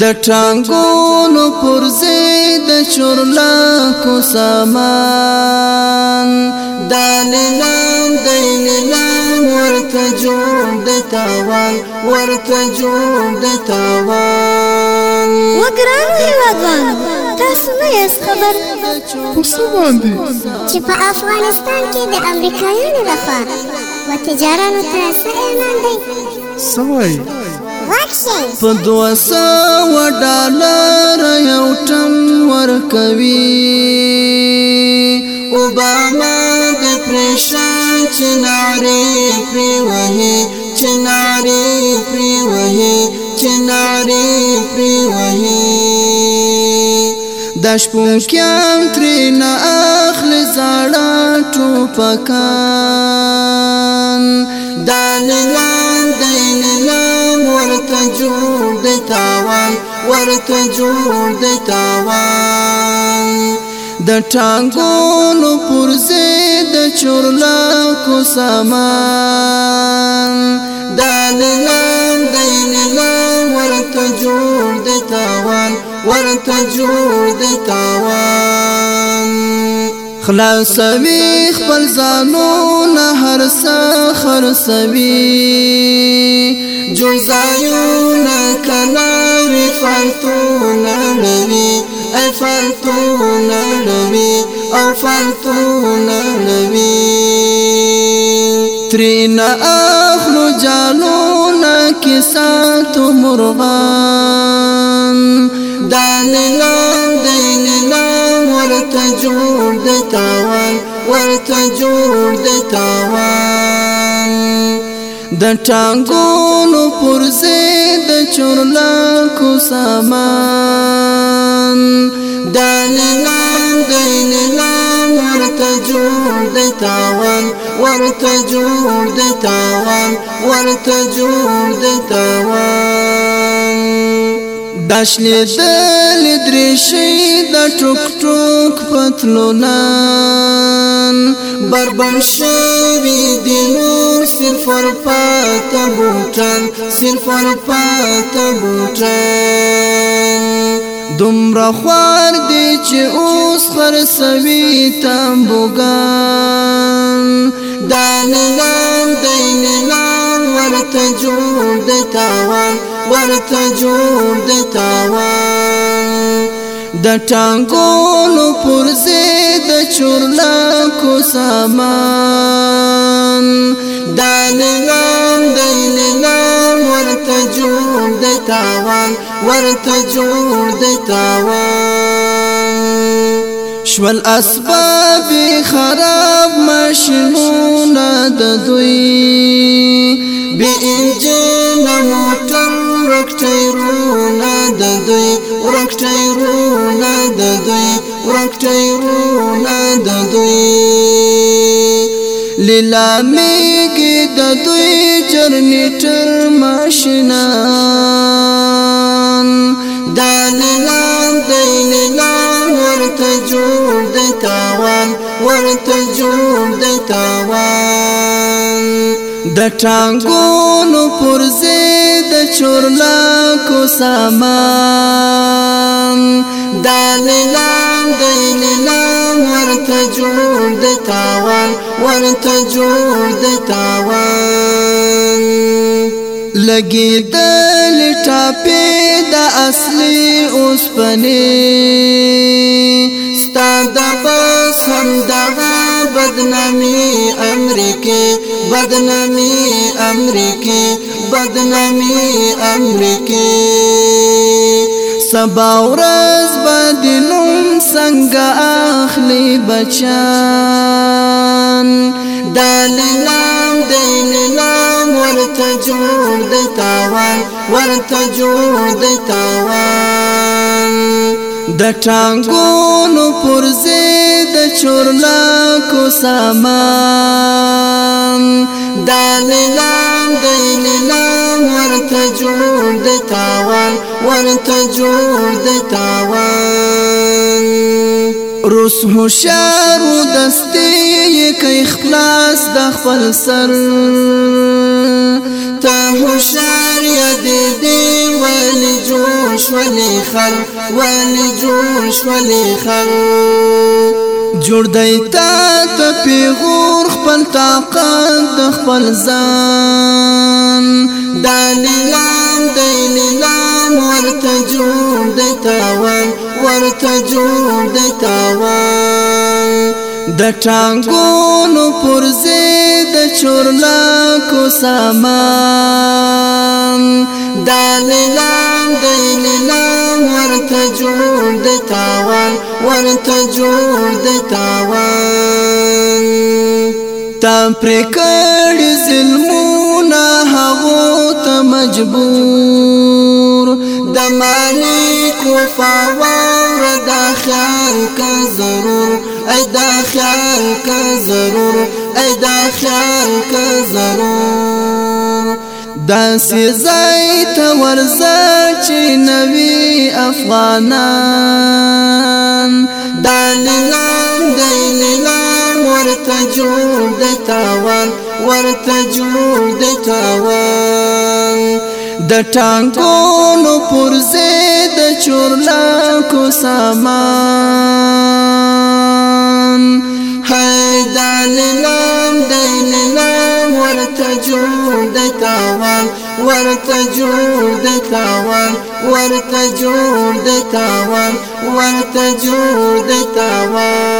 د ټانګونو پرځې د چورلا کو سامان د لیلام د لیلام ورته جوړ د تاوان ورته جوړ د تاوان وګرام هیوادوانو تاسو نه یاست خبر پسو باندې چې په افغانستان کې د امریکایانو لخوا و تجارانو ته څه اعلان دی سوای په دوه سوه ډالر یو ټم ورکوي اوباما د پریشان چنارې پرې وهي چنارې پرې وهي چنارې پرې وهي د شپونکیان ترې نه اخلي زاړه ټوپکان دا نه جوړ دی تاوان ورته جوړ دی تاوان د ټانګونو پرزه د چورلا کو سامان د لیلام د لیلام ورته جوړ دی تاوان ورته جوړ دی تاوان خلاصوي خپل ځانو نه هر څه خرڅوي جزایونا کلاوی فالتونا لوی ای فالتونا لوی او فالتونا لوی ترینا اخلو جالونا کساتو مرغان دالیلا دیلیلا ورت جوړ د تاوان ورت جوړ د تاوان د ټانګونو پرزه د چورلا کو سامان د نام د نام ورته جوړ د تاوان ورته جوړ د تاوان ورته جوړ د تاوان داشلی دل درشی دا ټوک ټوک پتلونان بربن شوی دی نور صرف ور پات بوتان صرف ور پات بوتان دومره خوار دی چې اوس خرسوي تامبوګان دا نظام دی نظام ورته جوړ د تاوان ورته جوړ د تاوان د ټانګونو پرځې د چورلکو سامان دا نظام د نظام ورته جوړ د تاوان ورته جوړ د تاوان شول اسباب خراب ماشینونه د دوی بی انجن موټر ورک ټیرونه د دوی ورک ټیرونه د دوی ورک ټیرونه د دوی لیلامیږي د دوی جرنیټر ماشینان دا لیلام دی لیلام ورته جوړ دی تاوان ورته جوړ دی تاوان د ټانګونو پرځې چورلا کو سامان دا لیلام دا لیلام ورته جوړ د تاوان ورته جوړ د تاوان لګي د لټاپې د اصلي اوس پني ستاد بس هم دغه بدنامي امریکې بدنامي امریکې بدنامي امریکي سبا ورځ باندې نوم څنګه اخلي بچان دالنام دینام ورته جوړ د تاوان ورته جوړ د تاوان د ټانګونو پرزه د چورلا کو سامان د لیلام د لیلام ورته جوړ د تاوان ورته جوړ د تاوان روس هوشار دستې کې اخلاص د خپل سر ته هوشار یاد دې جوش ولی خل ولی جوش ولی خل جوړ دی تا ته پیغور خپل طاقت د خپل ځان دا لیلام دی لیلام ورته جوړ دی تاوان ورته جوړ دی تاوان د ټانګونو پرځې د چورلا کو سامان دا لیلام دی لیلام ورته جوړ د تاوان ورته جوړ د تاوان تا پرې کړي ظلمونه هغو ته مجبور د مالک وفاور دا خیال کا ضرور ای دا خیال کا ضرور ای دا خیال کا ضرور داسې ځای ته ورځه چې نوي افغانان دا لیلام دی لیلام ورته جوړ دی تاوان ورته جوړ دی تاوان د ټانګونو پرځې د چورلاکو سامان هی دا لیلام دی لیلام ورته جوړ د تاوان ورته جوړ د تاوان ورته جوړ د تاوان ورته جوړ د تاوان